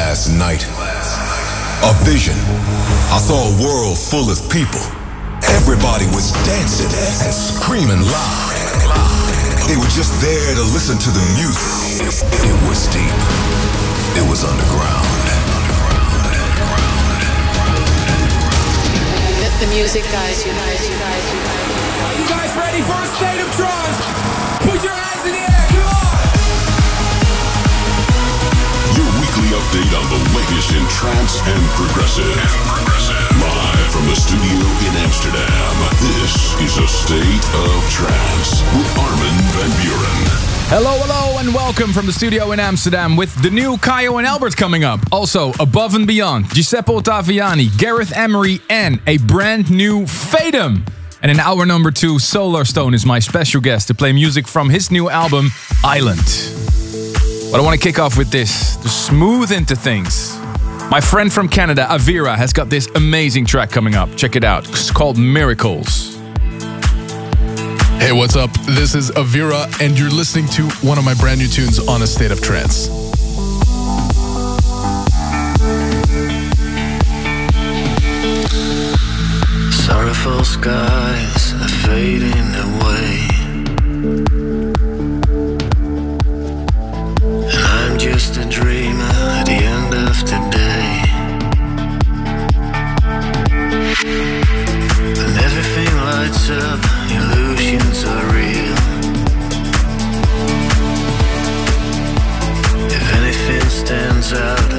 last night. A vision. I saw a world full of people. Everybody was dancing and screaming loud. They were just there to listen to the music. It was deep. It was underground. Let the music you, you, you, guide you. You guys ready for a state of trance? Update on the latest in trance and progressive. Live from the studio in Amsterdam, this is a state of trance with Armin van Buuren. Hello, hello, and welcome from the studio in Amsterdam with the new Kyau and Albert coming up. Also, Above and Beyond, Giuseppe Ottaviani, Gareth Emery, and a brand new Fatum. And in hour number two, Solarstone is my special guest to play music from his new album, Island. But I want to kick off with this to smooth into things. My friend from Canada, Avira, has got this amazing track coming up. Check it out. It's called Miracles. Hey, what's up? This is Avira, and you're listening to one of my brand new tunes on A State of Trance. Sorrowful skies are fading away. Stands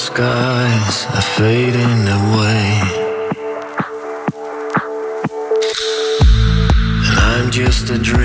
skies are fading away. And I'm just a dreamer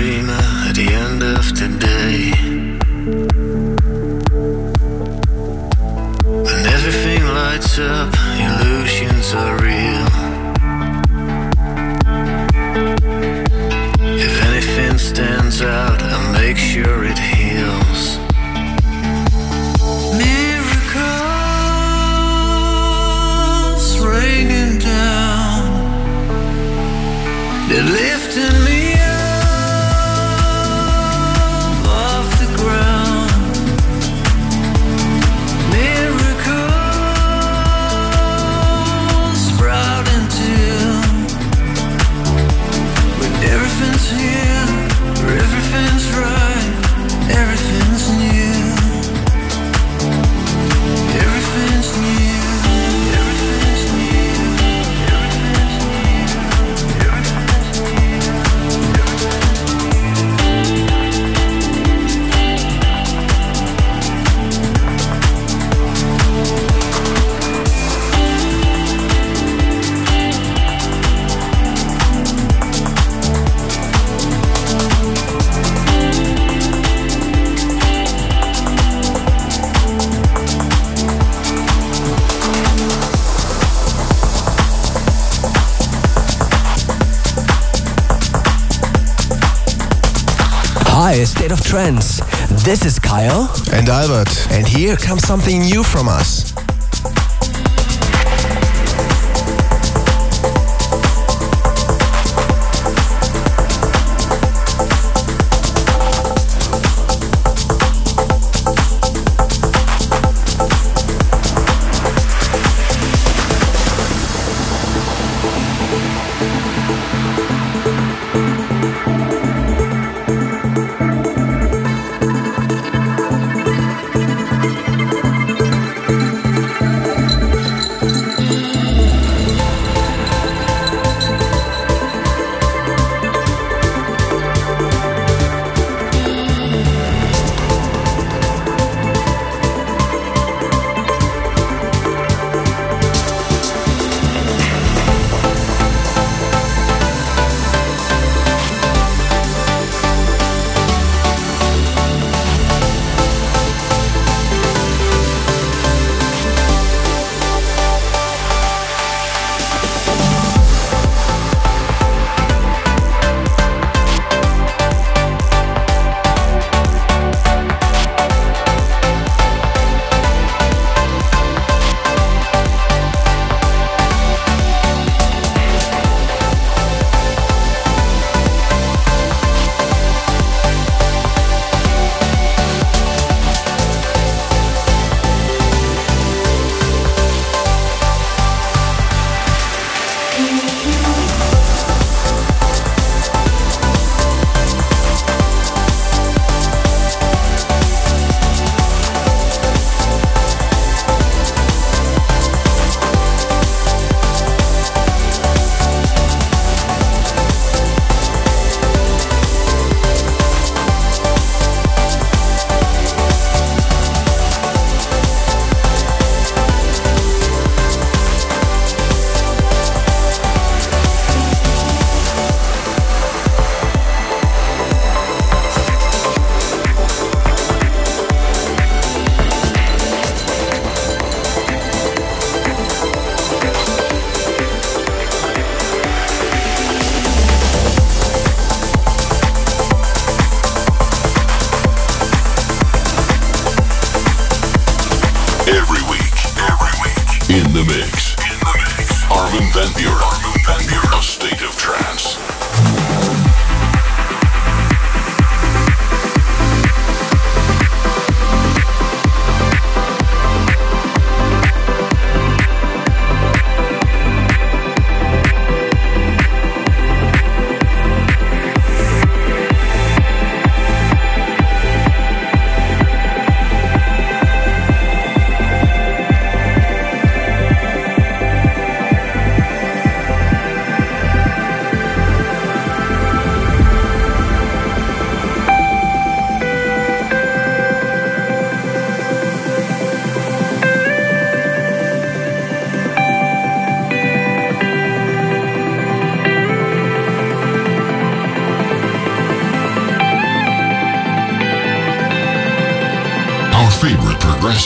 This is Kyau. And Albert. And here comes something new from us.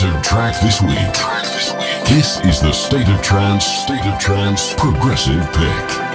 Progressive track this week. This is the State of Trance, State of Trance Progressive Pick.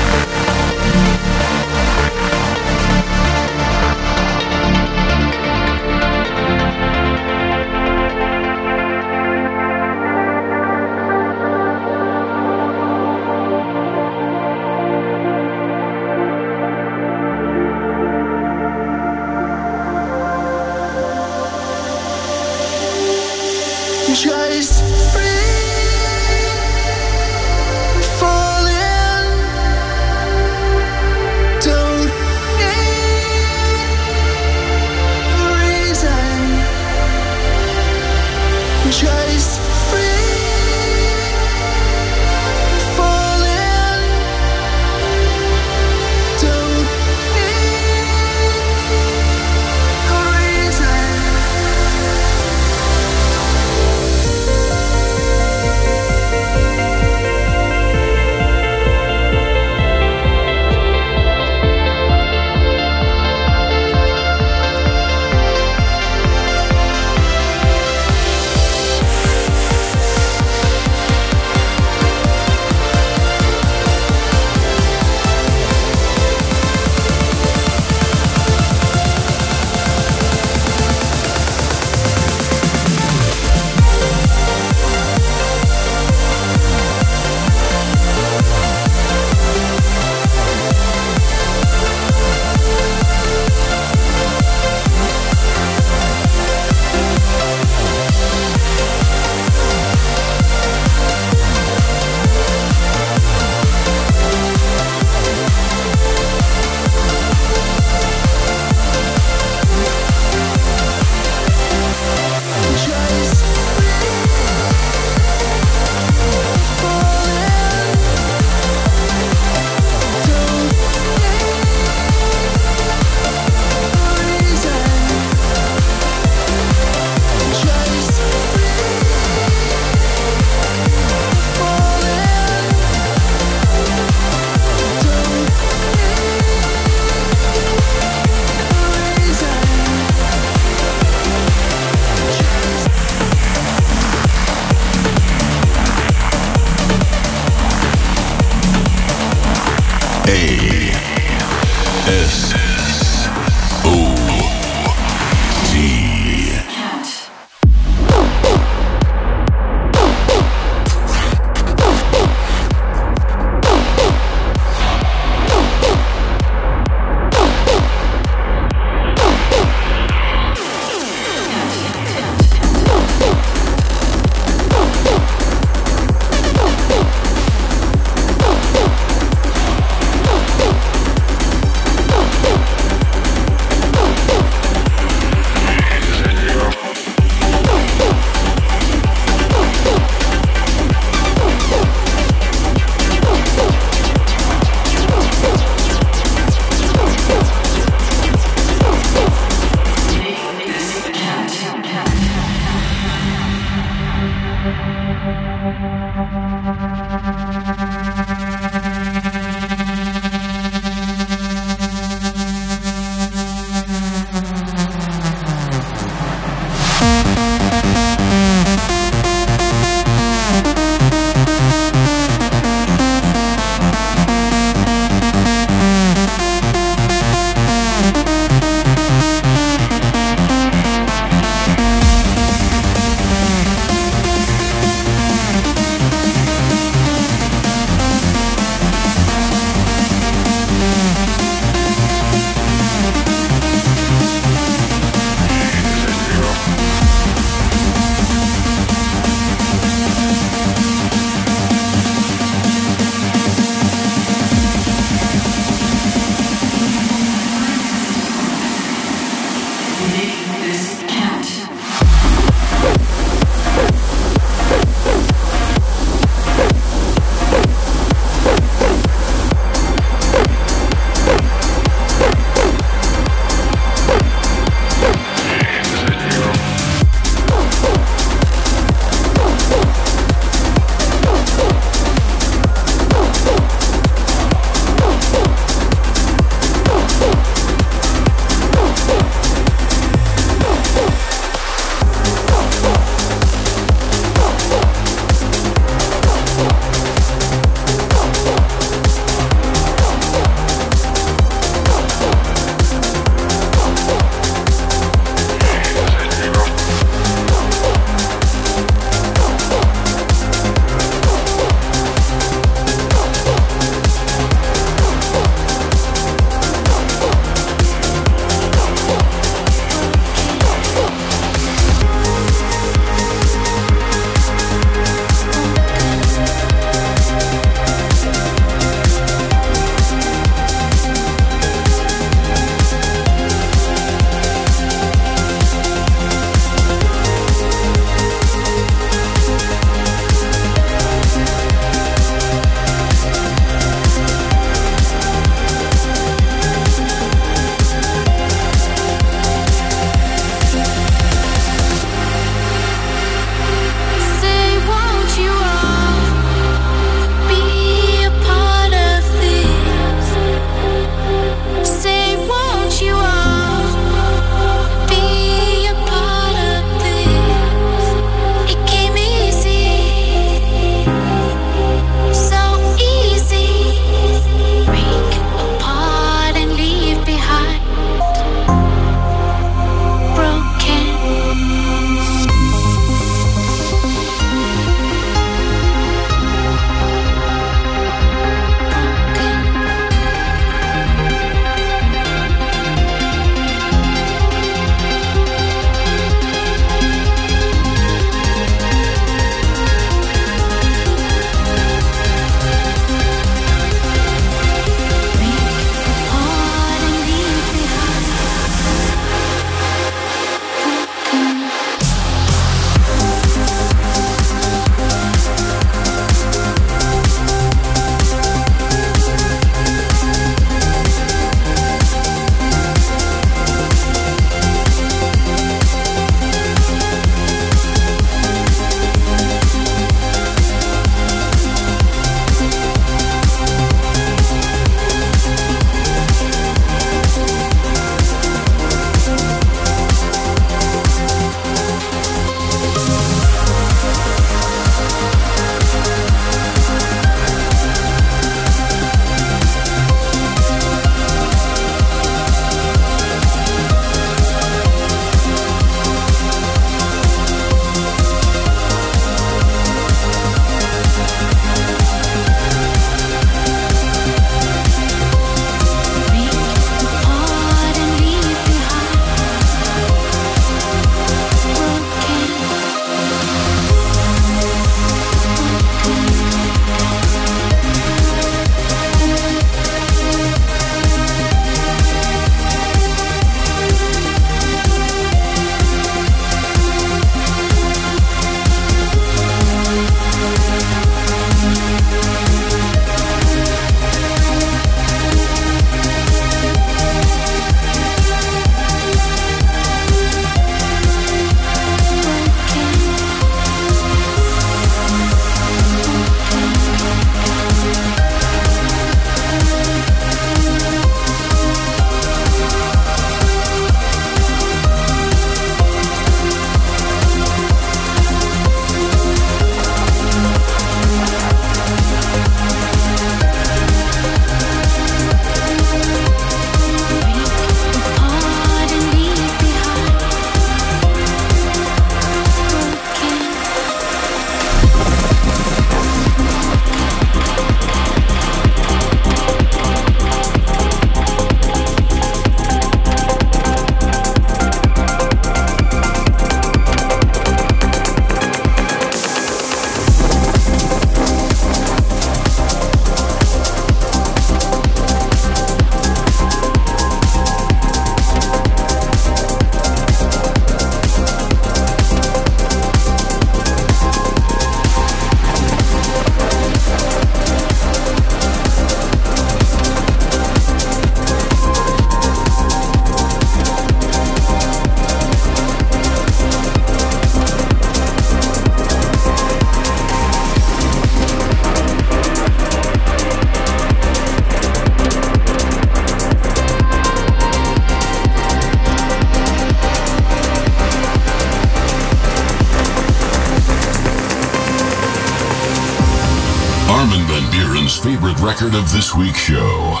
record of this week's show.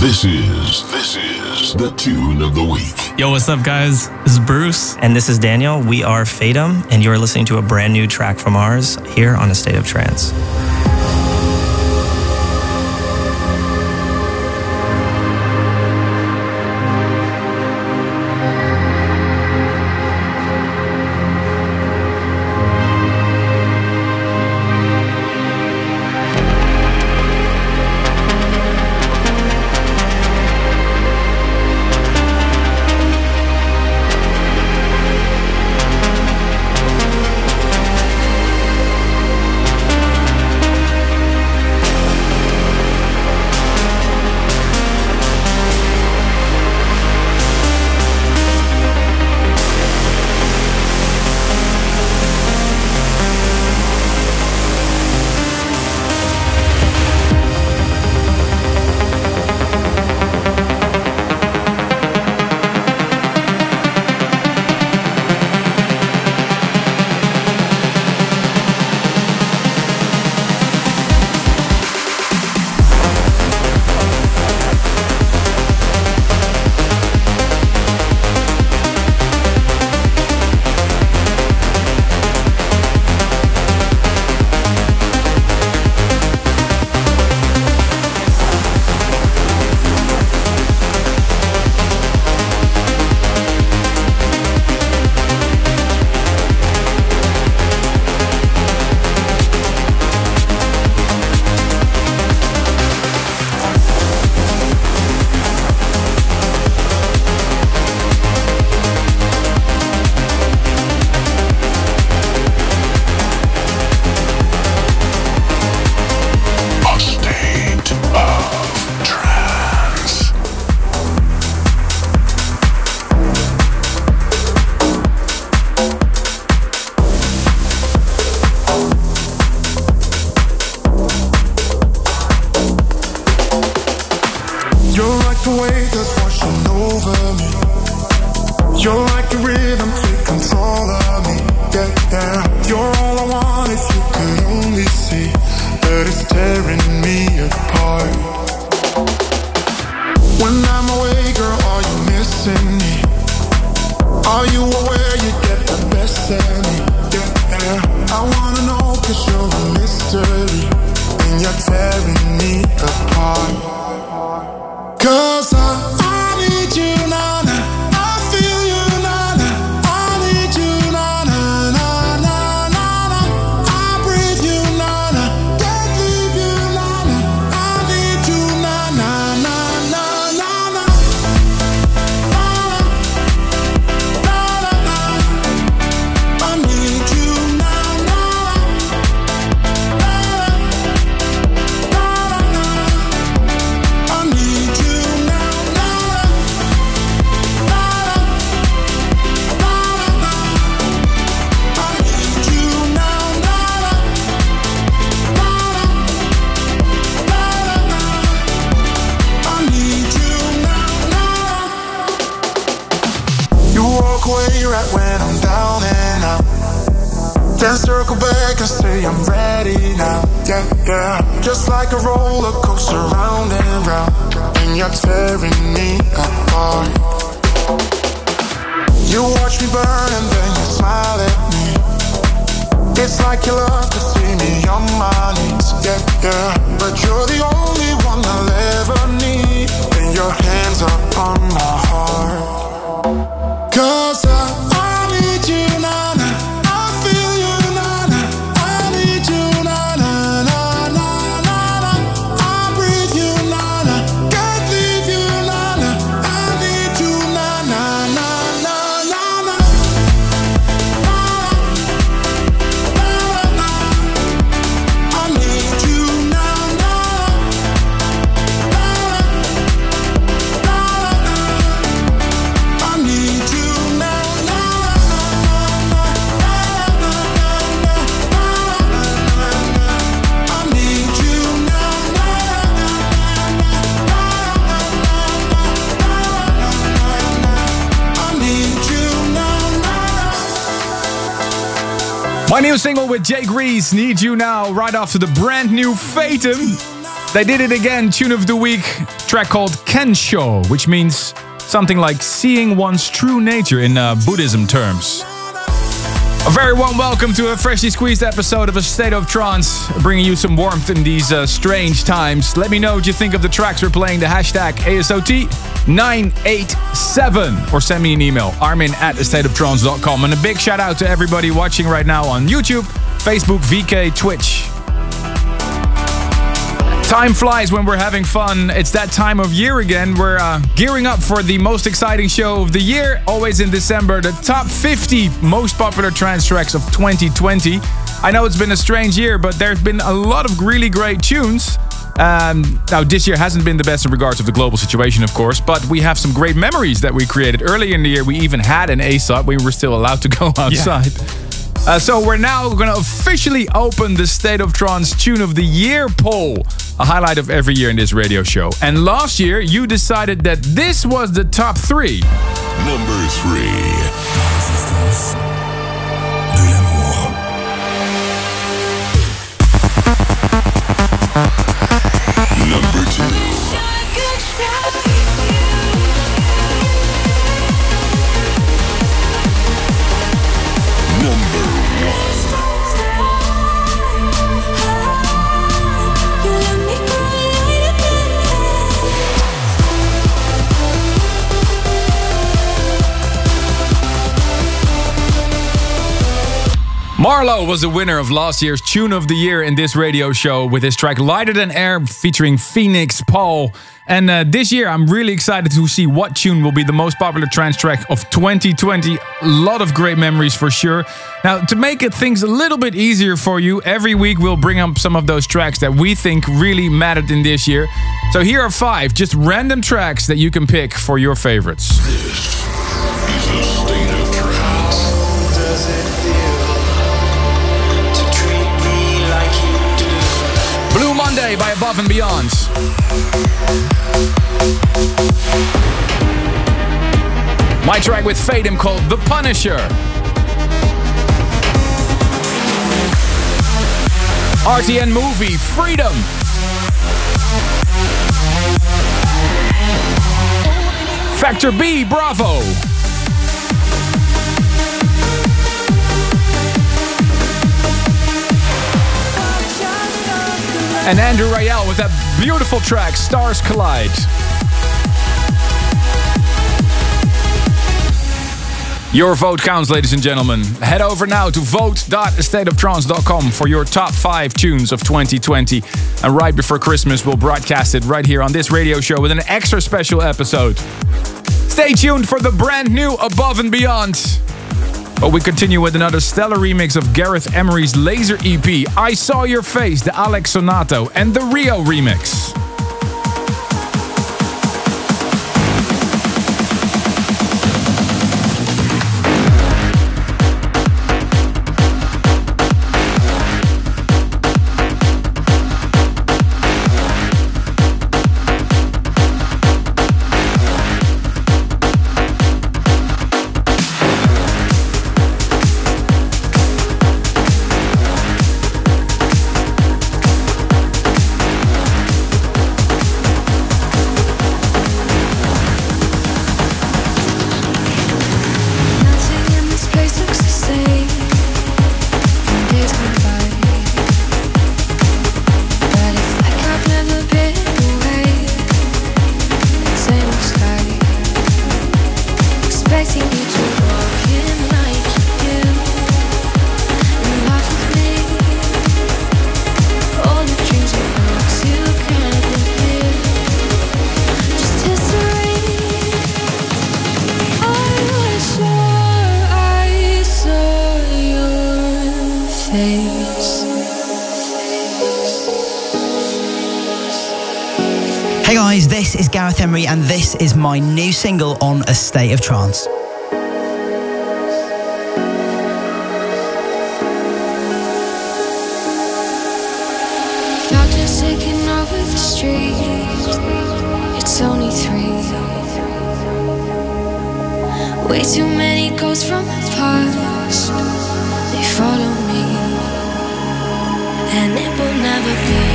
This is this is the tune of the week. Yo, what's up, guys? This is Bruce, and this is Daniel. We are Fatum, and you are listening to a brand new track from ours here on A State of Trance. Need You Now, right after the brand new Fatum. They did it again, tune of the week, track called Kensho, which means something like seeing one's true nature in uh, Buddhism terms. A very warm welcome to a freshly squeezed episode of A State of Trance, bringing you some warmth in these uh, strange times. Let me know what you think of the tracks we're playing, the hashtag ASOT987, or send me an email, armin at astateoftrance.com. And a big shout out to everybody watching right now on YouTube, Facebook, VK, Twitch. Time flies when we're having fun. It's that time of year again. We're uh, gearing up for the most exciting show of the year, always in December, the top 50 most popular trance tracks of 2020. I know it's been a strange year, but there's been a lot of really great tunes. Um, now, this year hasn't been the best in regards of the global situation, of course, but we have some great memories that we created. Earlier in the year, we even had an ASOT. We were still allowed to go outside. Yeah. Uh, so we're now going to officially open the State of Trance Tune of the Year poll, a highlight of every year in this radio show. And last year, you decided that this was the top three. Number three. MaRLo was the winner of last year's Tune of the Year in this radio show with his track Lighter Than Air featuring Phoenix Paul. And uh, this year, I'm really excited to see what tune will be the most popular trance track of 2020. A lot of great memories for sure. Now, to make it things a little bit easier for you, every week we'll bring up some of those tracks that we think really mattered in this year. So here are five just random tracks that you can pick for your favorites. By Above and Beyond. My track with Fatum called The Punisher. RTN movie Freedom. Factor B Bravo. And Andrew Rayel with that beautiful track, Stars Collide. Your vote counts, ladies and gentlemen. Head over now to vote.stateoftrance.com for your top five tunes of 2020. And right before Christmas, we'll broadcast it right here on this radio show with an extra special episode. Stay tuned for the brand new Above and Beyond. But we continue with another stellar remix of Gareth Emery's Laser EP, I Saw Your Face, the Alex Sonata, and TheRio remix. This is my new single on A State of Trance. Doctors taking over the street. It's only three. Way too many ghosts from the past. They follow me, and it will never be.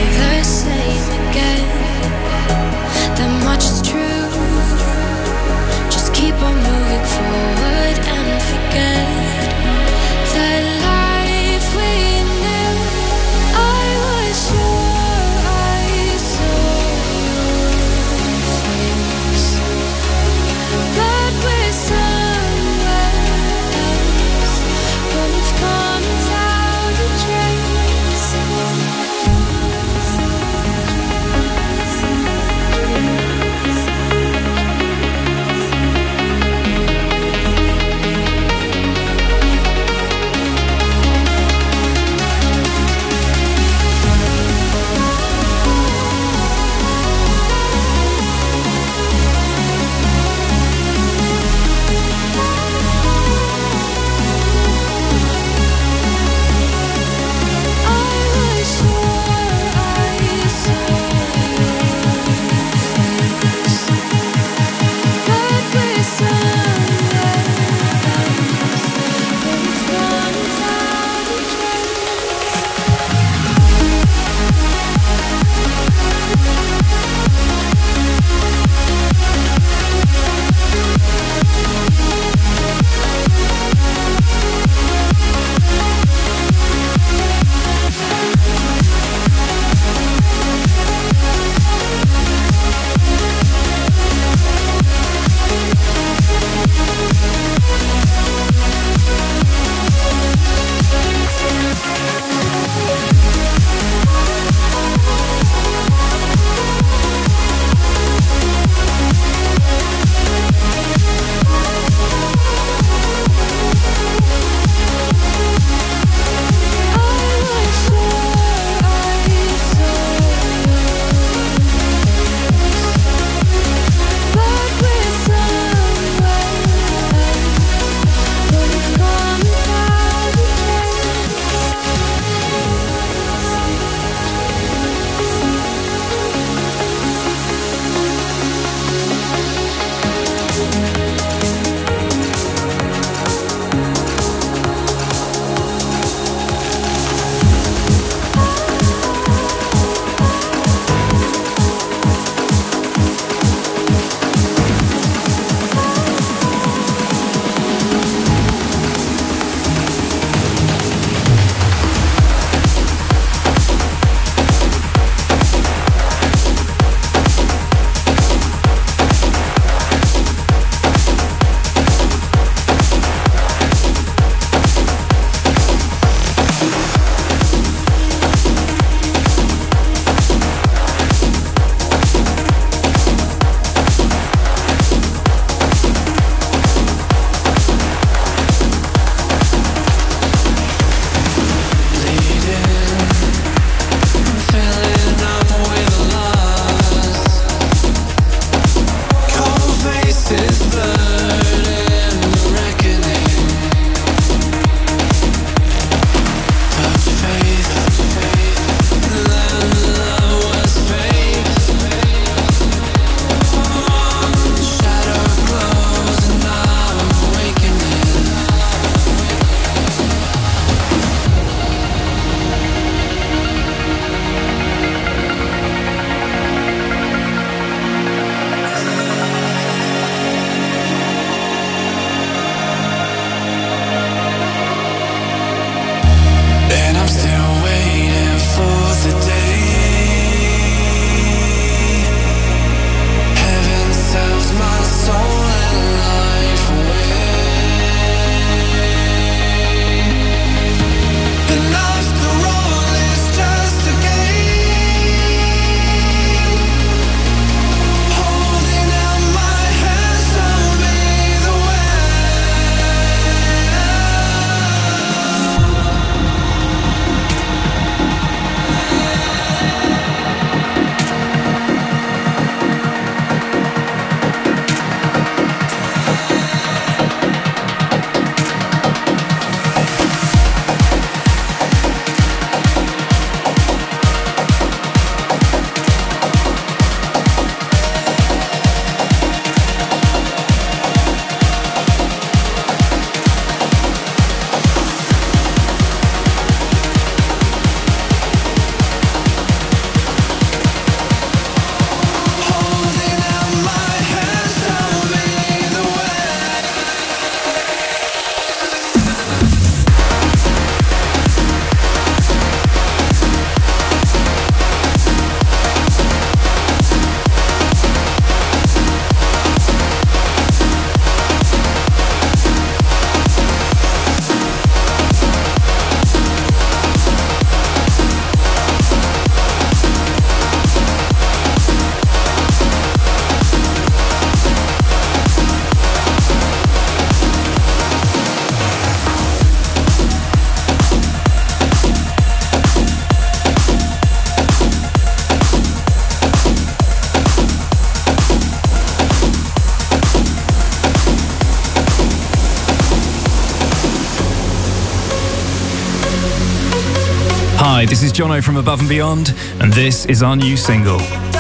This is Jono from Above and Beyond, and this is our new single.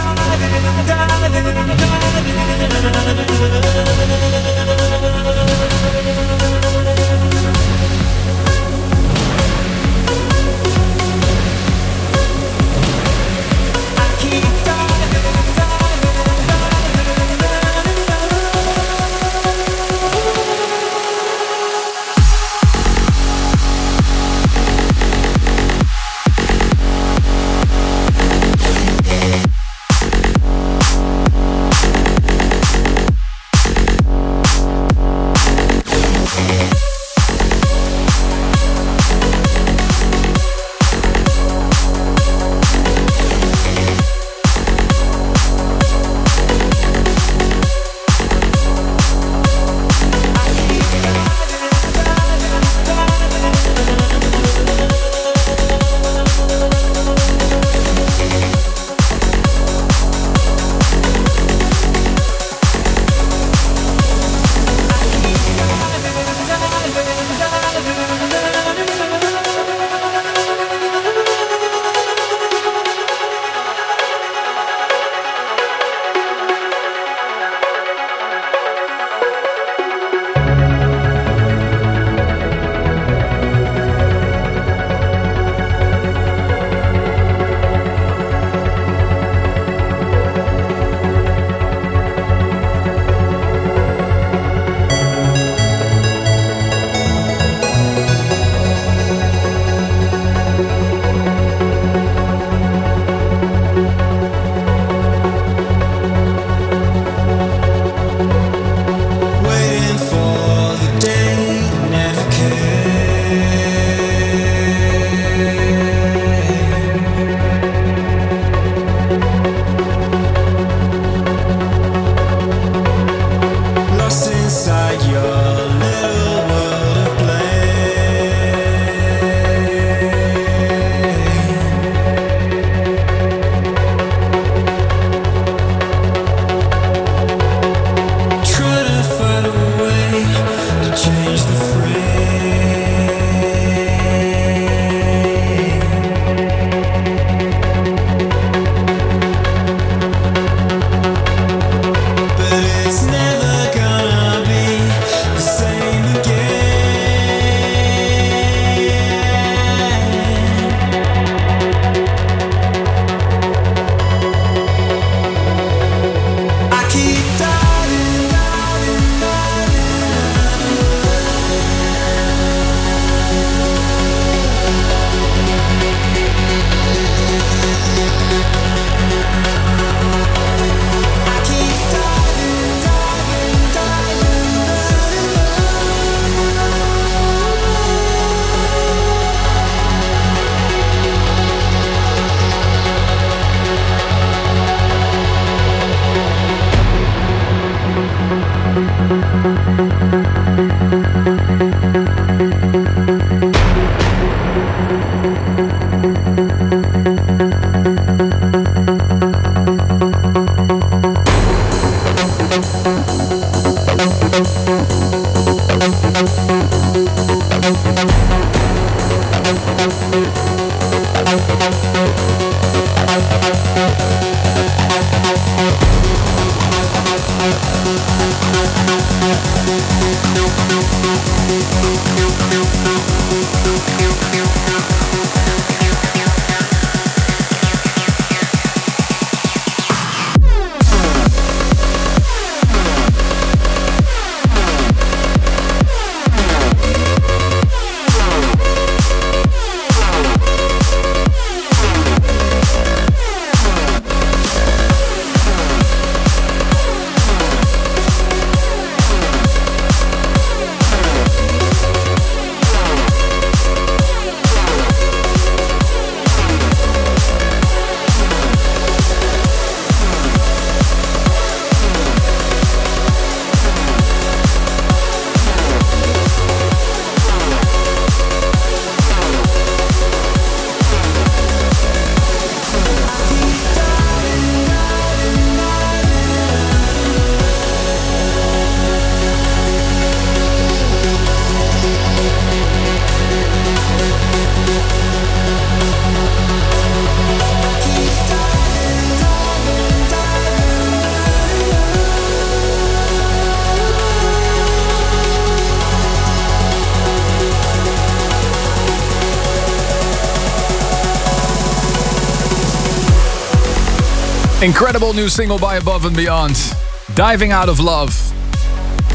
Incredible new single by Above and Beyond. Diving Out of Love.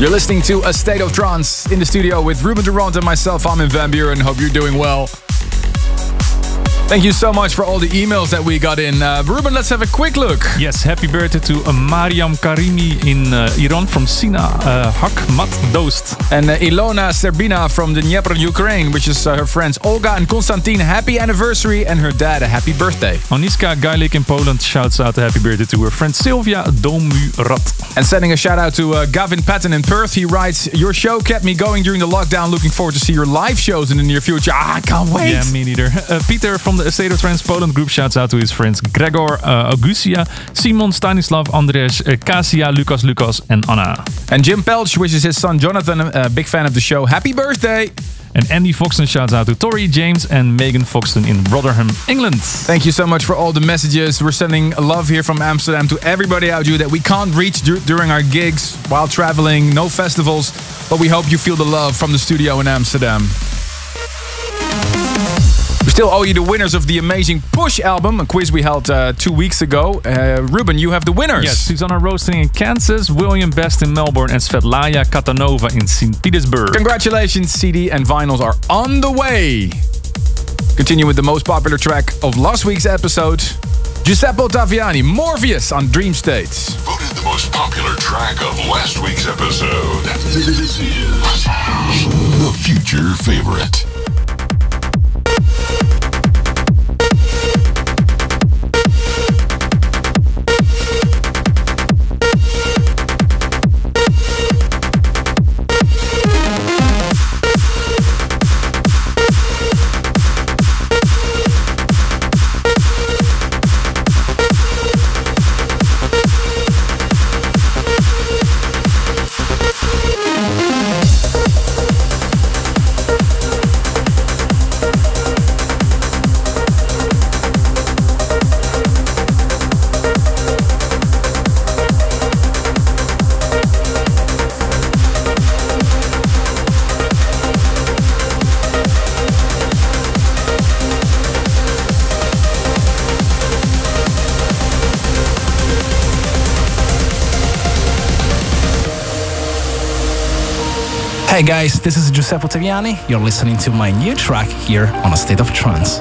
You're listening to A State of Trance in the studio with Ruben de Ronde and myself, Armin van Buuren. Hope you're doing well. Thank you so much for all the emails that we got in. Uh, Ruben, let's have a quick look. Yes, happy birthday to uh, Mariam Karimi in uh, Iran from Sina uh, Hakmat Dost. And uh, Ilona Serbina from the Dnieper, Ukraine, which is uh, her friends Olga and Konstantin. Happy anniversary and her dad a happy birthday. Oniska Gailik in Poland shouts out a happy birthday to her friend Sylvia Domurat. And sending a shout out to uh, Gavin Patton in Perth. He writes, Your show kept me going during the lockdown. Looking forward to see your live shows in the near future. Ah, I can't wait. Yeah, me neither. Uh, Peter from the State of Trance Poland group shouts out to his friends Gregor uh, Augustia, Simon Stanislav, Andres, uh, Kasia, Lucas Lucas, and Anna. And Jim Pelch wishes his son Jonathan, a big fan of the show, happy birthday. And Andy Foxton shouts out to Tori James and Megan Foxton in Rotherham, England. Thank you so much for all the messages. We're sending love here from Amsterdam to everybody out there that we can't reach dur- during our gigs while traveling, no festivals, but we hope you feel the love from the studio in Amsterdam. We still owe you the winners of the amazing Push album, a quiz we held uh, two weeks ago. Uh, Ruben, you have the winners. Yes, Susanna Roasting in Kansas, William Best in Melbourne, and Svetlaya Katanova in St. Petersburg. Congratulations, CD and vinyls are on the way. Continue with the most popular track of last week's episode. Giuseppe Ottaviani, Morpheus on Dream States. Voted the most popular track of last week's episode. This is the future favorite. Hey guys, this is Giuseppe Ottaviani. You're listening to my new track here on A State of Trance.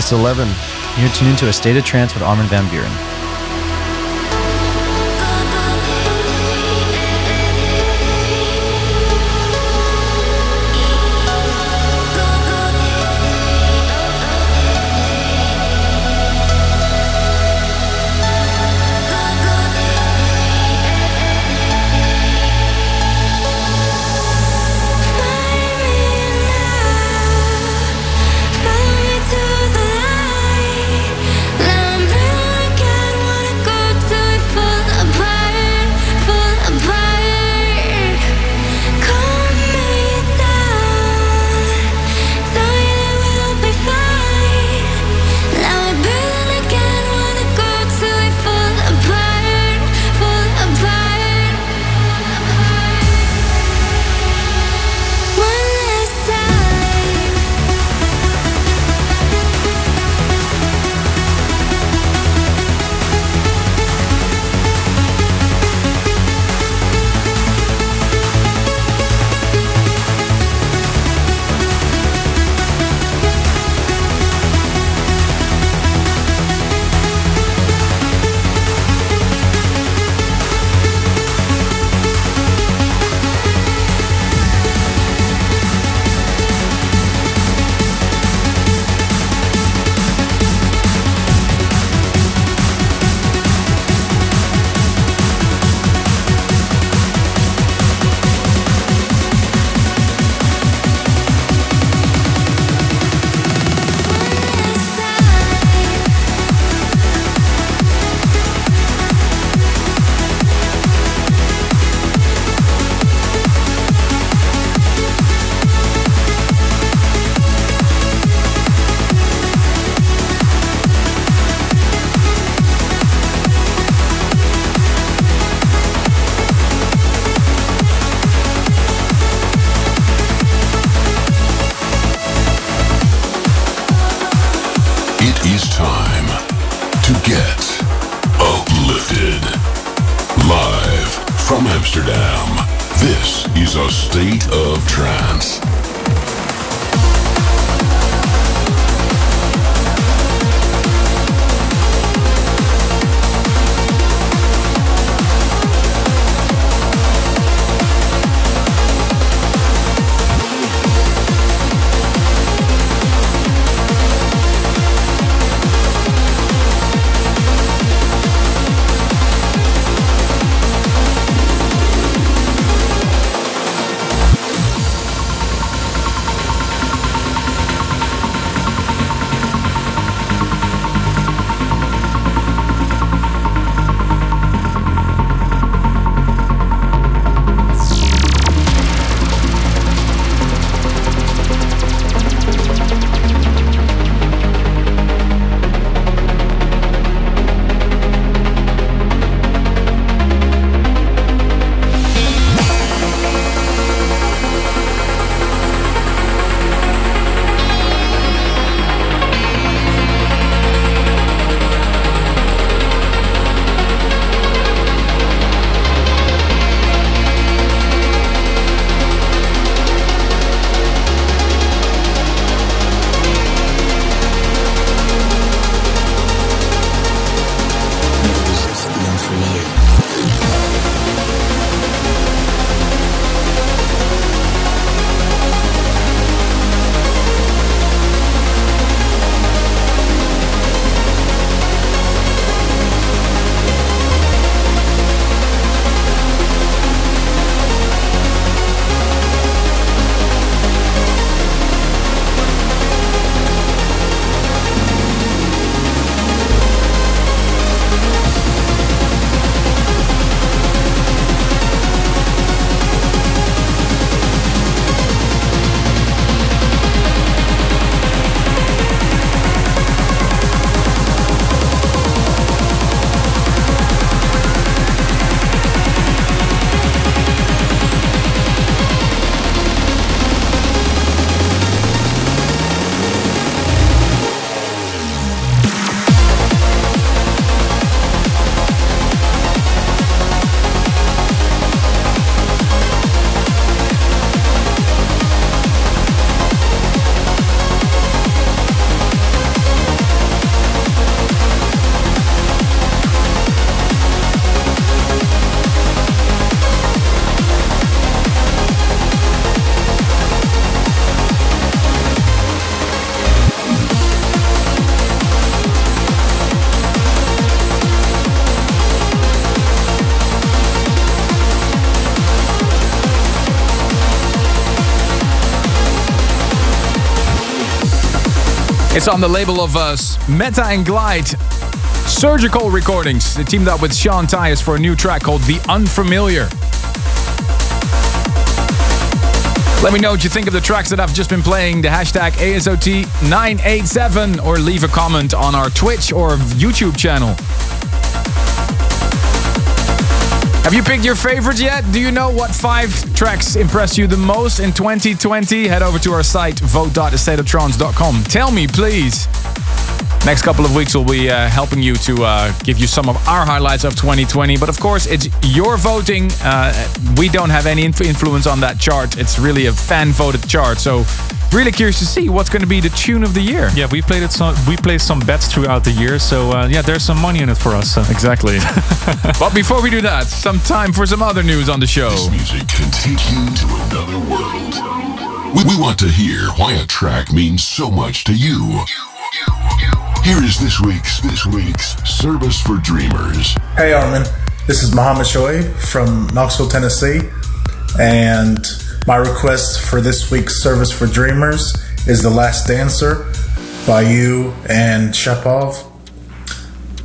It's 11. You're tuned into a state of trance with Armin van Buuren. It's on the label of uh, Metta and Glyde Surgical Recordings. They teamed up with Sean Tyas for a new track called The Unfamiliar. Let me know what you think of the tracks that I've just been playing. The hashtag ASOT987 or leave a comment on our Twitch or YouTube channel. Have you picked your favorites yet? Do you know what five tracks impressed you the most in 2020? Head over to our site, vote.stateoftrance.com. Tell me, please. Next couple of weeks, we'll be uh, helping you to uh, give you some of our highlights of 2020. But of course, it's your voting. Uh, we don't have any influence on that chart. It's really a fan voted chart. So, really curious to see what's going to be the tune of the year. Yeah, we played it. Some, we played some bets throughout the year, so uh, yeah, there's some money in it for us. uh. Exactly. but before we do that, some time for some other news on the show. This music can take you to another world. We, we want to hear why a track means so much to you. Here is this week's this week's service for dreamers. Hey Armin, this is Mohammed Shoaib from Knoxville, Tennessee, and my request for this week's service for dreamers is "The Last Dancer" by you and Shapov.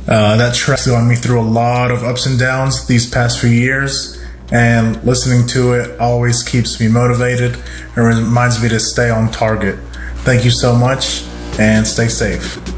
Uh, that track's gone me through a lot of ups and downs these past few years, and listening to it always keeps me motivated and reminds me to stay on target. Thank you so much, and stay safe.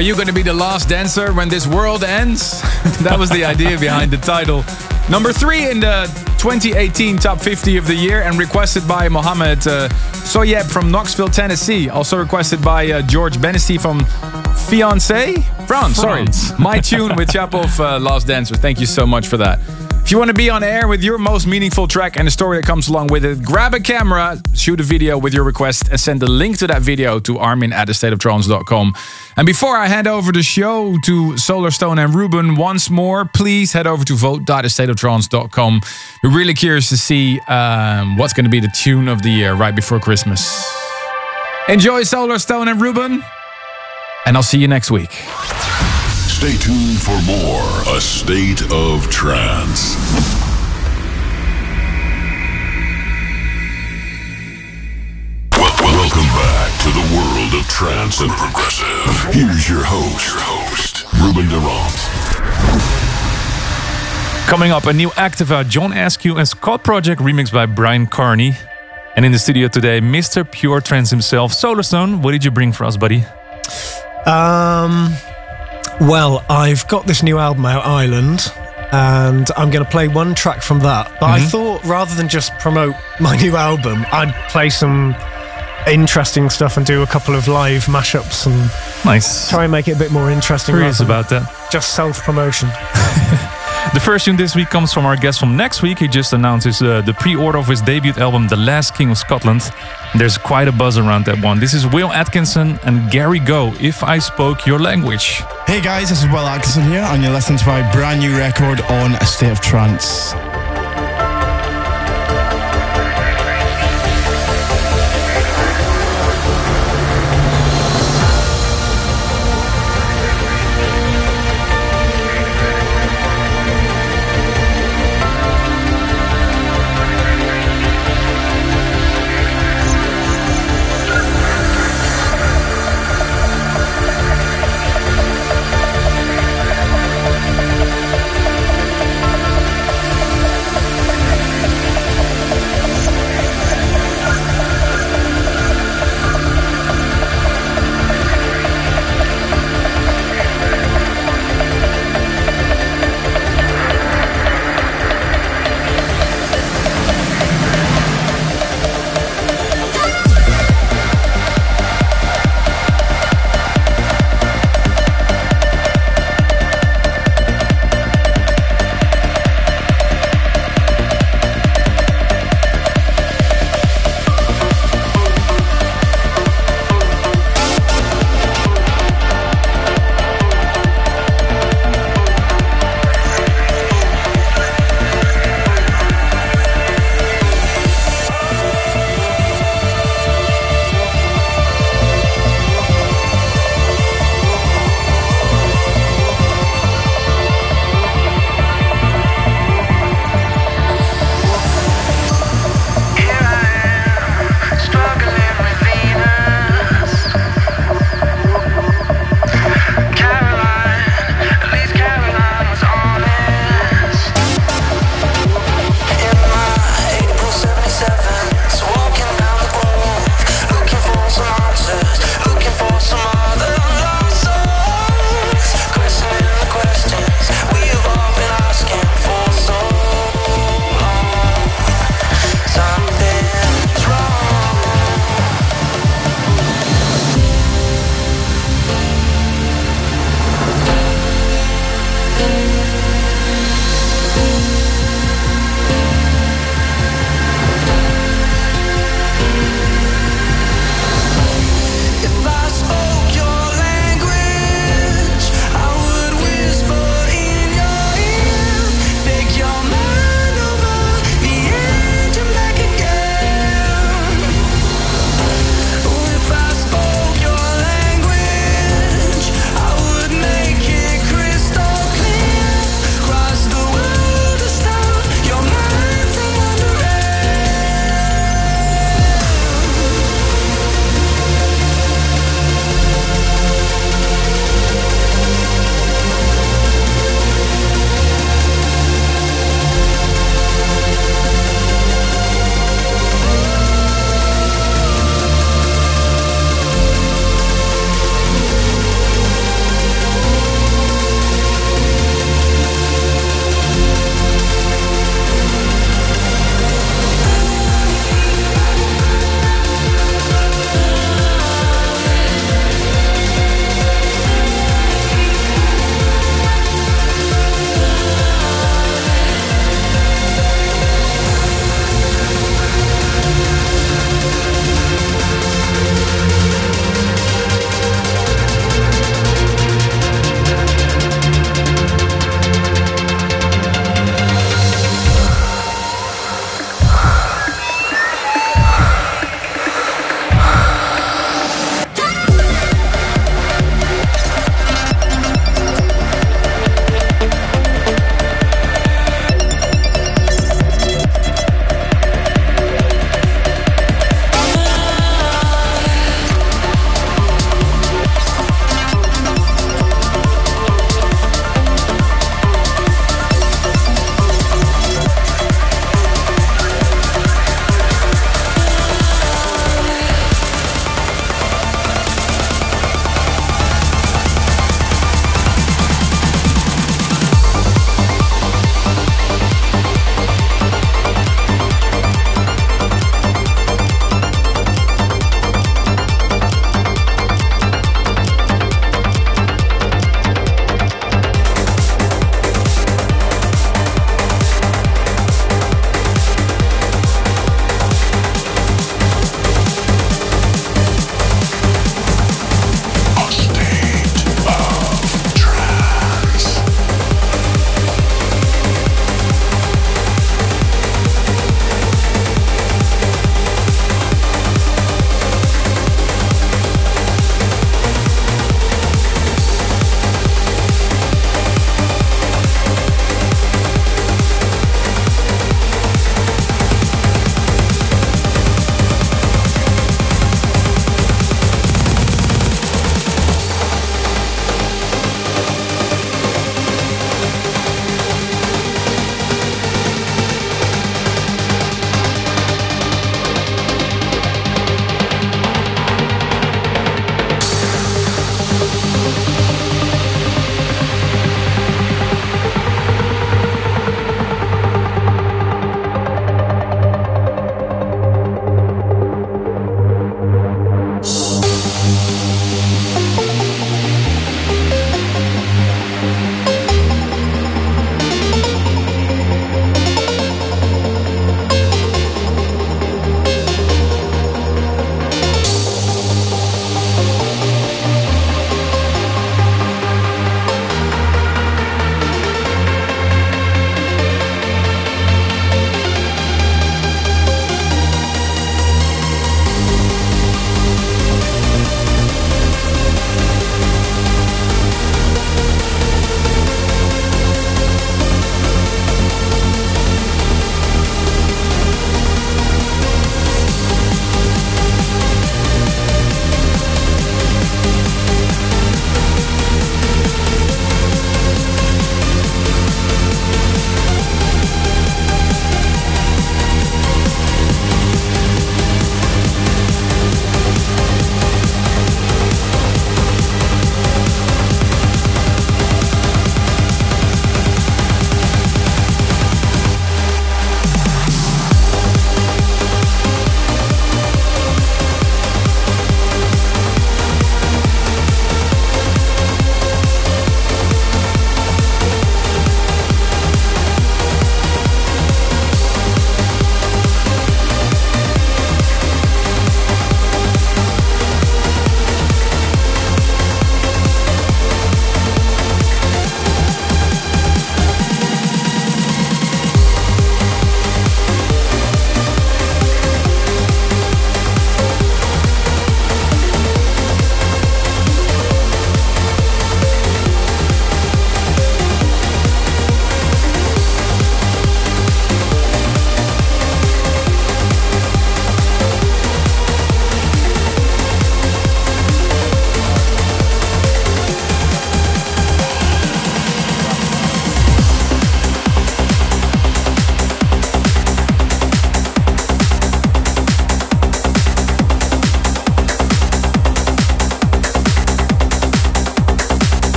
Are you going to be the last dancer when this world ends? that was the idea behind the title. Number three in the 2018 Top 50 of the Year and requested by Mohammed uh, Soyeb from Knoxville, Tennessee. Also requested by uh, George Benesty from Fiancé? France, sorry. My tune with Shapov uh, Last Dancer. Thank you so much for that. If you want to be on air with your most meaningful track and the story that comes along with it, grab a camera, shoot a video with your request, and send the link to that video to armin at thestateoftrance.com. And before I hand over the show to Solarstone and Ruben once more, please head over to vote.thestateoftrance.com. We're really curious to see um, what's going to be the tune of the year right before Christmas. Enjoy Solarstone and Ruben, and I'll see you next week. Stay tuned for more A State of Trance. The trance and progressive. Here's your host, your host, Ruben de Ronde. Coming up, a new Activa, John Askew and Scot Project remixed by Bryan Kearney. And in the studio today, Mr. Pure Trance himself, Solar Solarstone. What did you bring for us, buddy? Um, well, I've got this new album out, Island, and I'm going to play one track from that. But I Mhm. thought rather than just promote my new album, I'd play some interesting stuff and do a couple of live mashups and Nice. try and make it a bit more interesting. Curious rather than about that. Just self promotion. The first tune this week comes from our guest from next week. He just announced his, uh, the pre-order of his debut album, The Last King of Scotland. There's quite a buzz around that one. This is Will Atkinson and Gary Go, If I Spoke Your Language. Hey guys, this is Will Atkinson here, and you're listening to my brand new record on A State of Trance.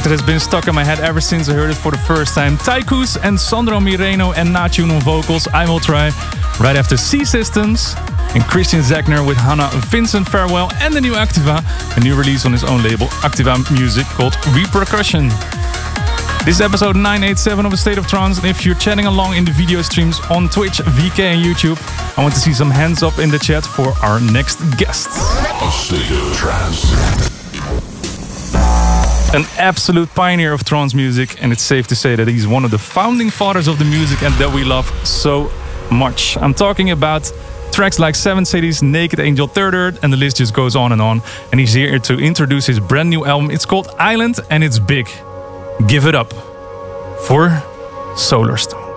Track that has been stuck in my head ever since I heard it for the first time. Taikus and Sandro Mireno and Nachun on vocals. I will try. Right after C Systems and Christian Zechner with Hannah Vincent Farewell and the new Activa, a new release on his own label, Activa Music, called Repercussion. This is episode 987 of A State of Trance, and if you're chatting along in the video streams on Twitch, VK, and YouTube, I want to see some hands up in the chat for our next guest. A State of Trance. An absolute pioneer of trance music, and it's safe to say that he's one of the founding fathers of the music and that we love so much. I'm talking about tracks like Seven Cities, Naked Angel, Third Earth, and the list just goes on and on. And he's here to introduce his brand new album. It's called Island, and it's big. Give it up for Solarstone. Thank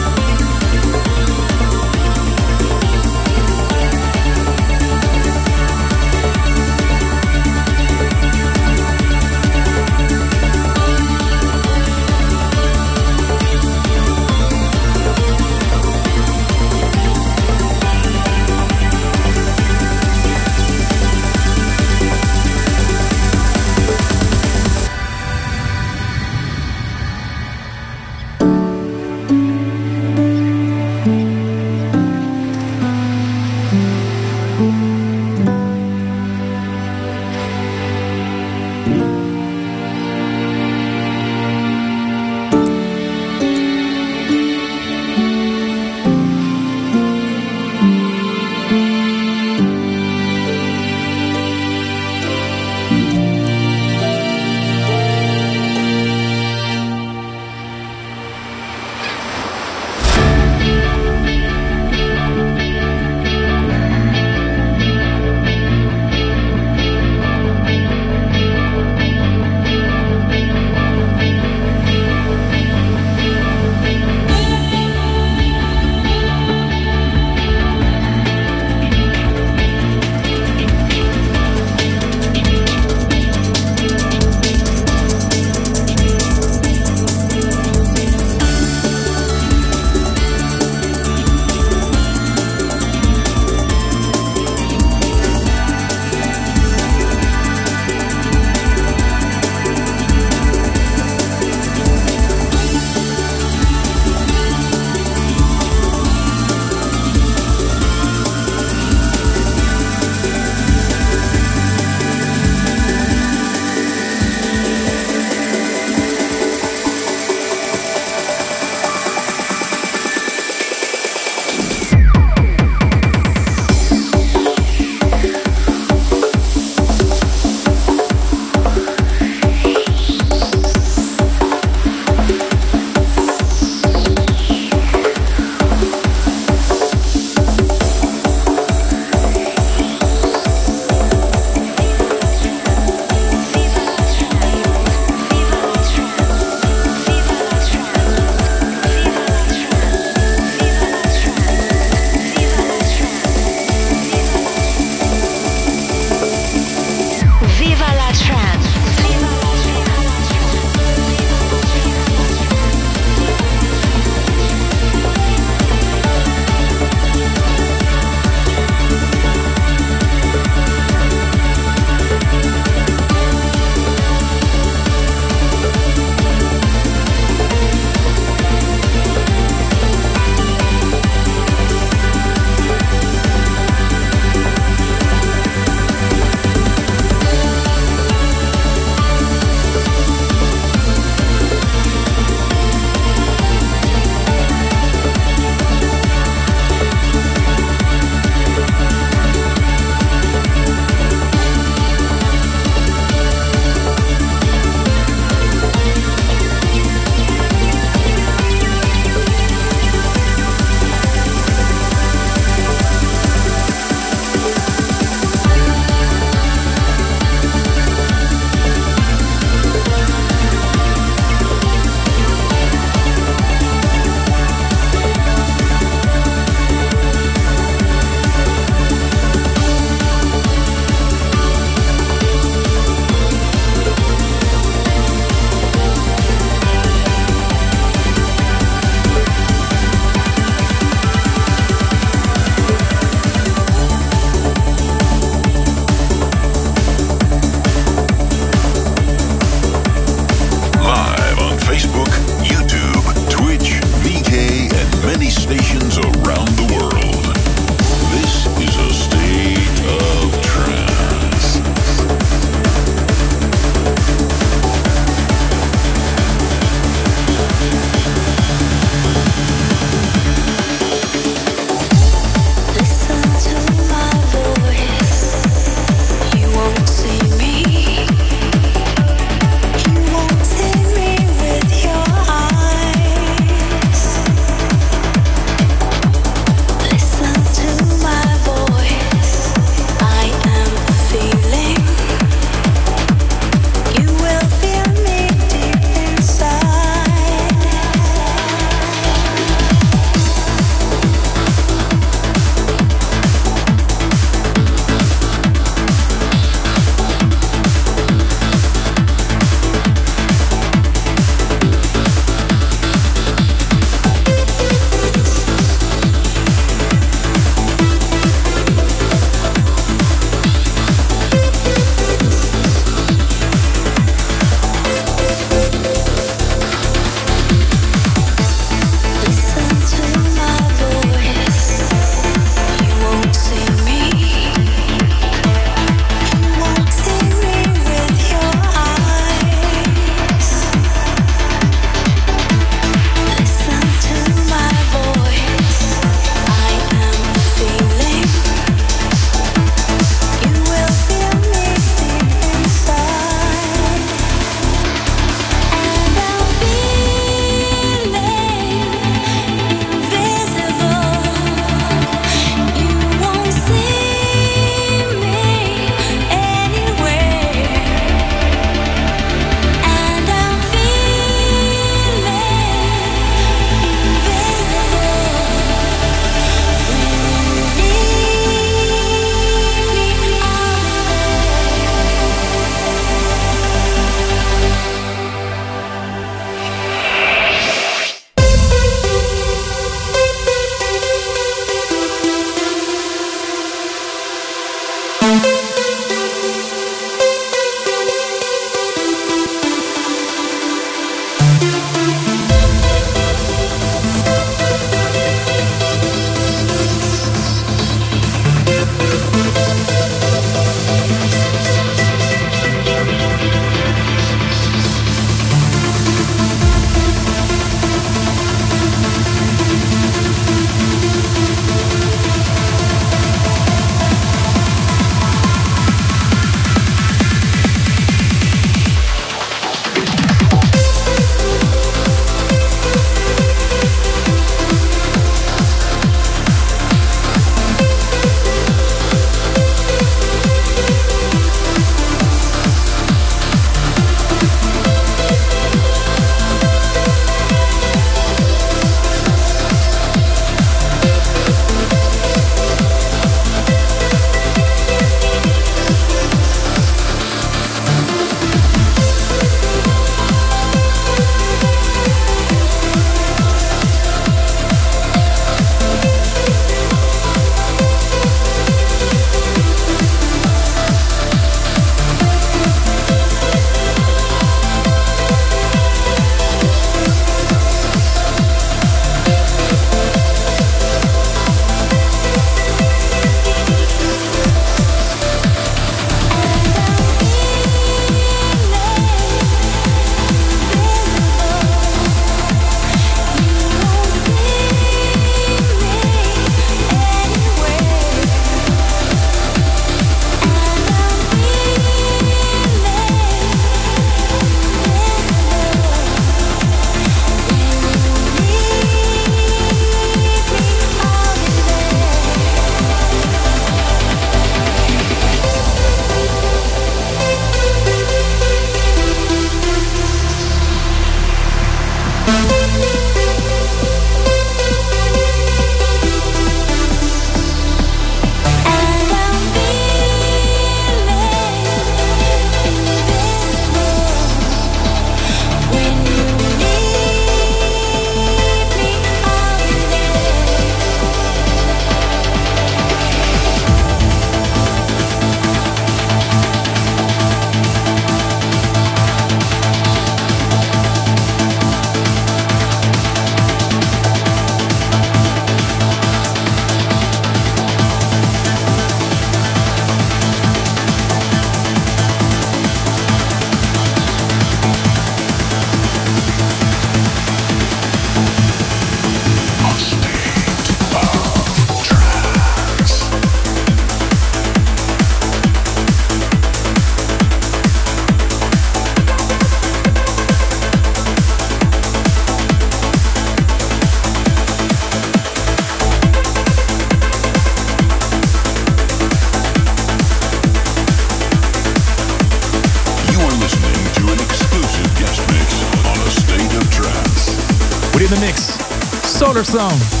Solar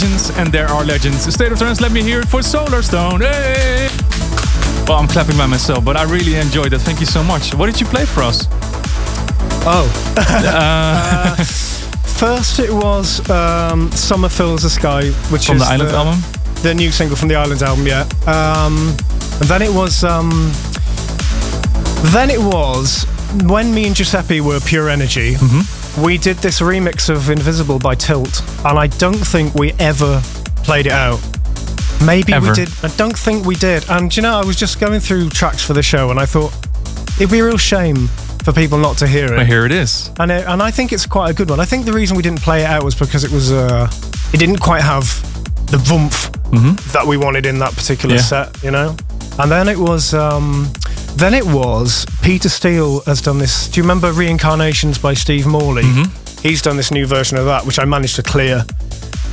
legends and there are legends. State of Trance, let me hear it for Solarstone. Hey! Well, I'm clapping by myself, but I really enjoyed that. Thank you so much. What did you play for us? Oh. Uh, First, it was um, Summer Fills the Sky, which From is the Island album? The new single from the Island album, yeah. Um, and then it was. Um, then it was when me and Giuseppe were Pure Energy. Mm-hmm. We did this remix of Invisible by Tilt, and I don't think we ever played it out. Maybe Ever. we did. I don't think we did. And you know, I was just going through tracks for the show, and I thought it'd be a real shame for people not to hear it. But here it is. And it, and I think it's quite a good one. I think the reason we didn't play it out was because it was uh, it didn't quite have the oomph that we wanted in that particular Yeah. set, you know. And then it was um, then it was Peter Steele has done this. Do you remember Reincarnations by Steve Morley? He's done this new version of that, which I managed to clear,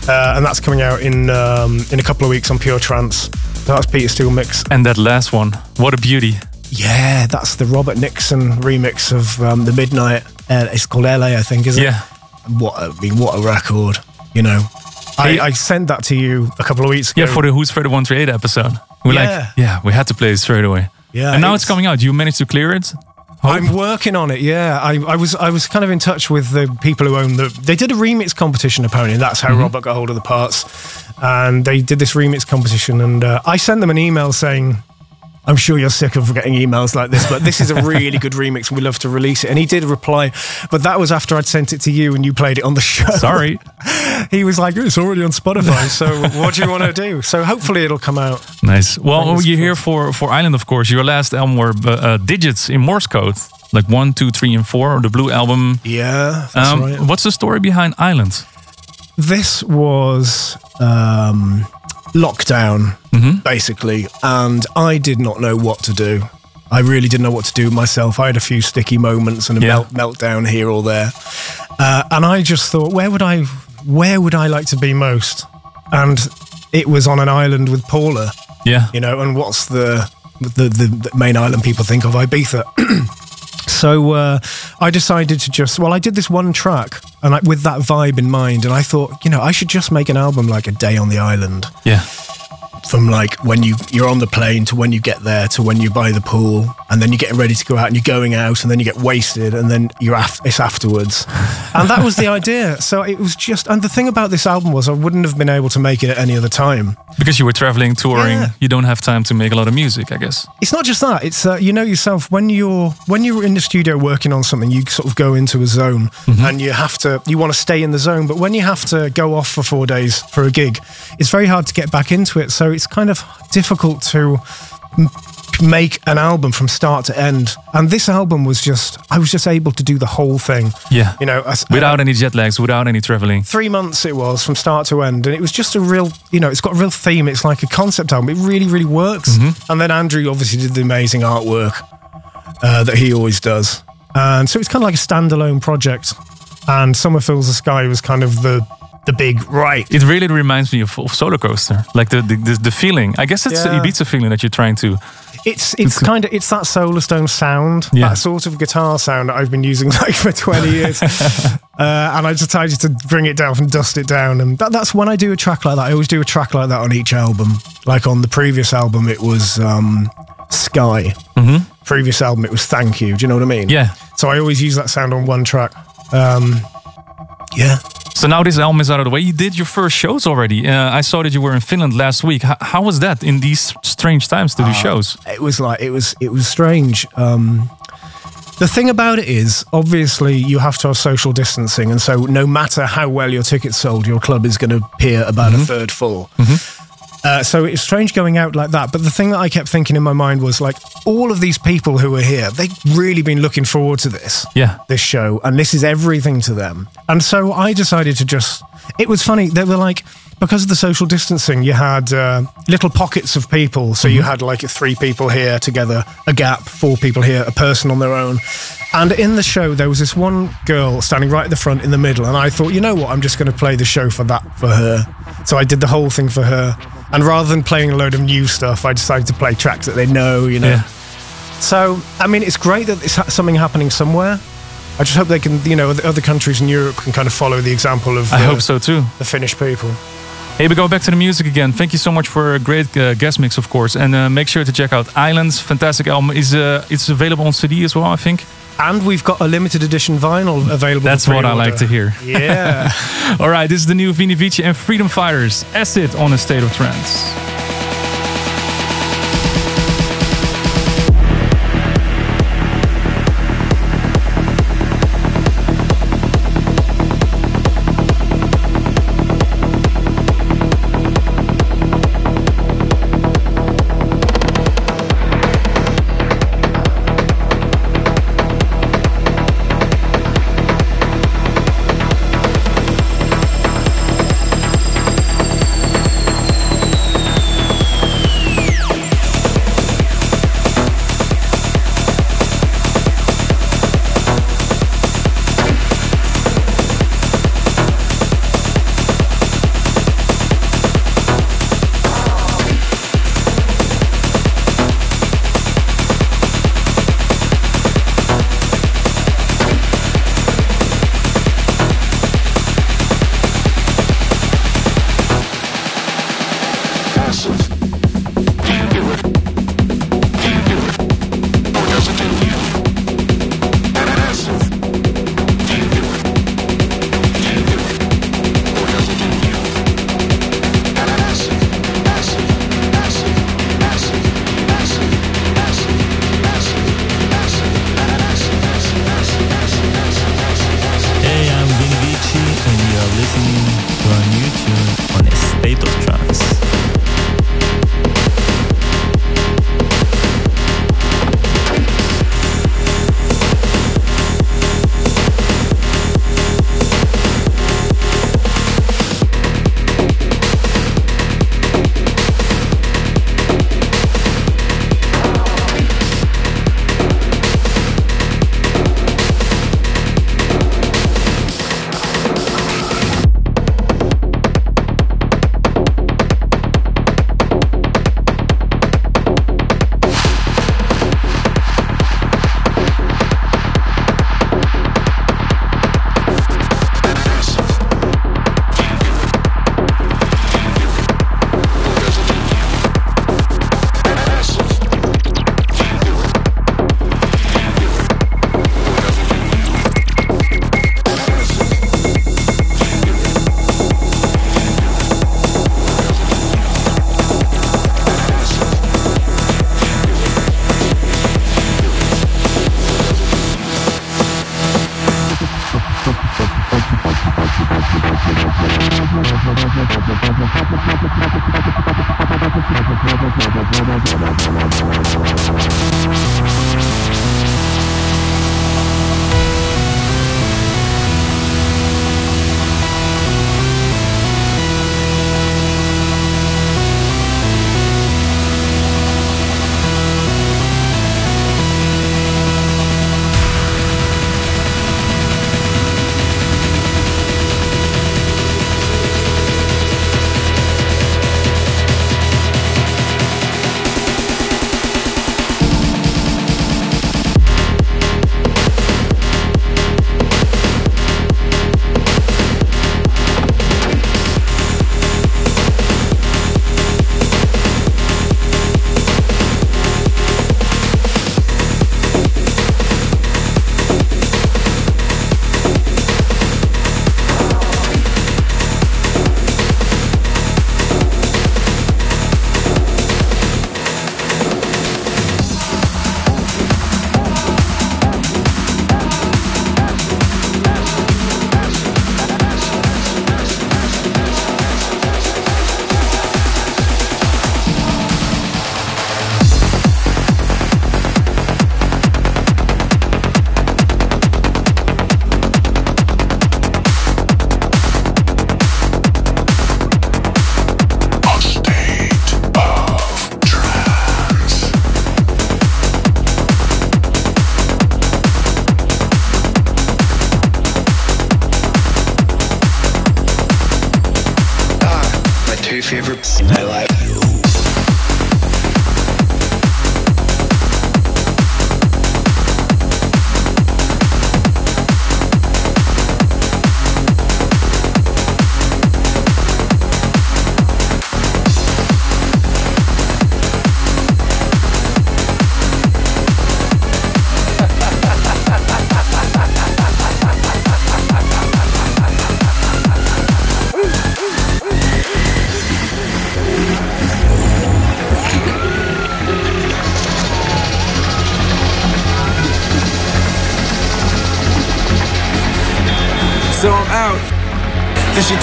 uh, and that's coming out in um, in a couple of weeks on Pure Trance. That's Peter Steele mix. And that last one, what a beauty. Yeah, that's the Robert Nixon remix of um, the Midnight. Uh, it's called LA, I think, isn't Yeah. it? What I mean, what a record, you know. I, I sent that to you a couple of weeks ago. Yeah, for the Who's Afraid of 138 episode. We're Yeah. like, yeah, we had to play it straight away. Yeah, And now it's, it's- coming out. Do you managed to clear it? I'm working on it. Yeah, I, I was I was kind of in touch with the people who own the. They did a remix competition apparently. And that's how Mm-hmm. Robert got hold of the parts, and they did this remix competition. And uh, I sent them an email saying. I'm sure you're sick of getting emails like this, but this is a really good remix we love to release it. And he did reply, but that was after I'd sent it to you and you played it on the show. Sorry. he was like, it's already on Spotify, so what do you want to do? So hopefully it'll come out. Nice. Well, you're here for, for Island, of course. Your last album were uh, uh, digits in Morse code, like one, two, three, and four, or the Blue Album. Yeah, that's Um, right. What's the story behind Island? This was um, lockdown, Mm-hmm. basically, and I did not know what to do. I really didn't know what to do myself. I had a few sticky moments and a Yeah. melt, meltdown here or there, uh, and I just thought, where would I, where would I like to be most? And it was on an island with Paula, Yeah. you know. And what's the the, the, the main island people think of? Ibiza. So uh, I decided to just well, I did this one track, and I, with that vibe in mind, and I thought, you know, I should just make an album like a day on the island, Yeah. From like when you you're on the plane to when you get there to when you buy the pool, and then you're getting ready to go out and you're going out, and then you get wasted, and then you're af- it's afterwards, and that was the idea. So it was just, and the thing about this album was I wouldn't have been able to make it at any other time. Because you were traveling, touring, Yeah. you don't have time to make a lot of music, I guess. It's not just that. It's uh, you know yourself when you're when you're in the studio working on something, you sort of go into a zone and you have to you want to stay in the zone. But when you have to go off for four days for a gig, it's very hard to get back into it. So it's kind of difficult to make an album from start to end. And this album was just I was just able to do the whole thing. Yeah. You know, as, Without any jet lags, without any traveling. three months it was from start to end and it was just a real you know it's got a real theme it's like a concept album it really really works and then andrew obviously did the amazing artwork uh, that he always does and so it's kind of like a standalone project and summer fills the sky was kind of the the big right. It really reminds me of, of Solarcoaster, like the, the the the feeling. I guess it's the Ibiza feeling that you're trying to. it's it's kind of it's that solarstone sound Yeah. that sort of guitar sound that i've been using like for 20 years. Uh, and i decided to bring it down and dust it down. And that, that's when i do a track like that. I always do a track like that on each album. Like on the previous album it was um, sky. Previous album it was thank you. Do you know what i mean? Yeah. so i always use that sound on one track. Um, yeah So now this album is out of the way. You did your first shows already. Uh, I saw that you were in Finland last week. H- how was that in these strange times to do shows? it was like it was it was strange um the thing about it is obviously you have to have social distancing and so no matter how well your tickets sold your club is going to appear about a third full uh, so it's strange going out like that but the thing that i kept thinking in my mind was like all of these people who are here they've really been looking forward to this Yeah. this show and this is everything to them and so i decided to just it was funny they were like because of the social distancing you had uh, little pockets of people so you had like three people here together a gap four people here a person on their own and in the show there was this one girl standing right at the front in the middle and i thought you know what i'm just going to play the show for that for her so i did the whole thing for her and rather than playing a load of new stuff i decided to play tracks that they know you know Yeah. so, I mean, it's great that it's ha- something happening somewhere. I just hope they can, you know, other countries in Europe can kind of follow the example of. I the- hope so too. The Finnish people. Hey, we go back to the music again. Thank you so much for a great uh, guest mix, of course, and uh, make sure to check out Islands. Fantastic album. is uh, It's available on CD as well, I think. And we've got a limited edition vinyl available. That's what I like to hear. Yeah. All right, this is the new Vini Vici and Freedom Fighters. Acid on a State of Trance.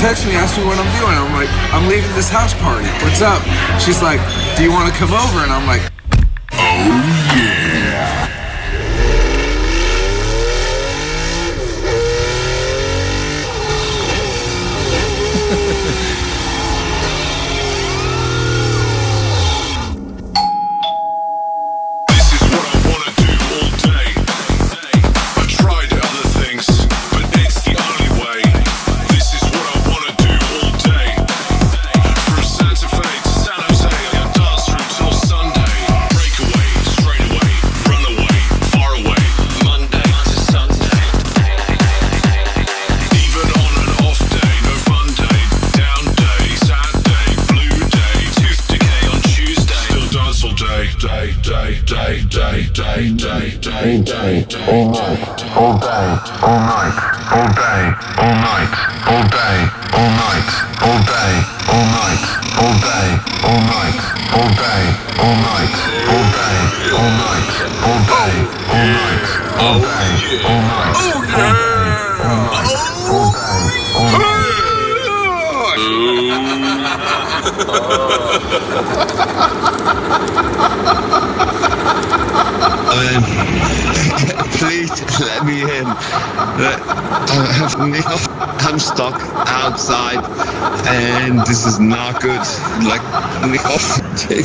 texts me, asks me what I'm doing. I'm like, I'm leaving this house party. What's up? She's like, do you want to come over? And I'm like,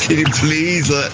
Can you please? Uh,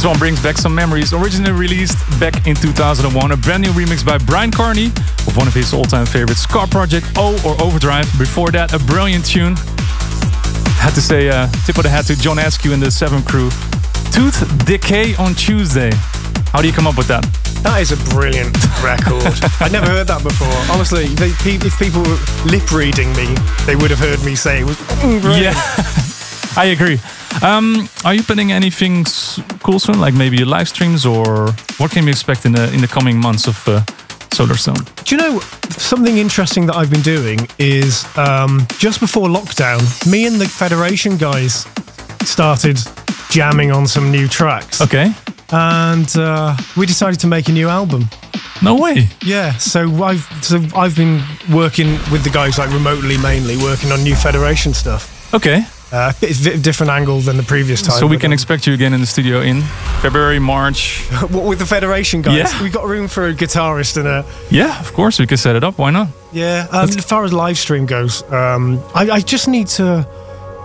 This one brings back some memories. Originally released back in 2001, a brand new remix by Bryan Kearney of one of his all-time favorites, Scot Project O or Overdrive. Before that, a brilliant tune. Had to say uh, tip of the hat to John Askew and the Seven Crew. Tooth Decay on Tuesday. How do you come up with that? That is a brilliant record. I'd never heard that before. Honestly, they, if people were lip reading me, they would have heard me say it was mm, brilliant. Yeah, I agree. Um, are you planning anything cool soon, like maybe live streams, or what can we expect in the in the coming months of uh, Solarstone? Do you know something interesting that I've been doing is um, just before lockdown, me and the Federation guys started jamming on some new tracks. Okay. And uh, we decided to make a new album. No way. Yeah, so I've so I've been working with the guys like remotely, mainly working on new Federation stuff. Okay. Uh, a different angle than the previous time. so we can um, expect you again in the studio in February, March. what with the Federation guys? Yeah. We got room for a guitarist and a Yeah, of course we can set it up. Why not? Yeah, um, as far as live stream goes, um, I, I just need to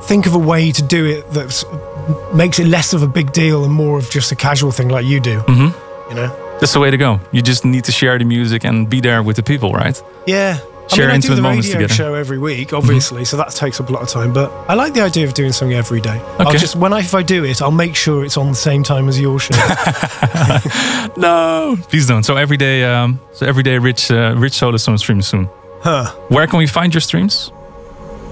think of a way to do it that makes it less of a big deal and more of just a casual thing like you do. hmm You know? That's the way to go. You just need to share the music and be there with the people, right? Yeah. Share I mean, I do the moments radio together. show every week, obviously, so that takes up a lot of time. But I like the idea of doing something every day. Okay. I'll just when I if I do it, I'll make sure it's on the same time as your show. no, please don't. So every day, um, so every day, Rich, uh, Rich Stone streams soon. huh? Where can we find your streams?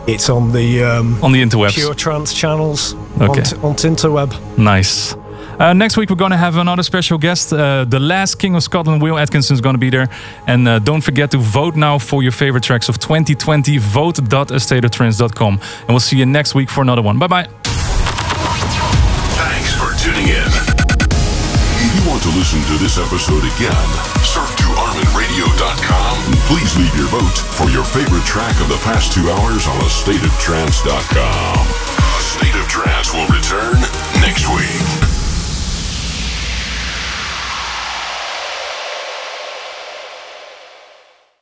It's on the um, On the interwebs. Pure Trance channels Okay. on, t- on Tinterweb. Nice. Uh, next week, we're going to have another special guest. Uh, the last King of Scotland, Will Atkinson, is going to be there. And uh, don't forget to vote now for your favorite tracks of 2020. Vote.astateoftrance.com. And we'll see you next week for another one. Bye bye. Thanks for tuning in. If you want to listen to this episode again, surf to ArminRadio.com and please leave your vote for your favorite track of the past two hours on AstateOfTrance.com. A State of Trance.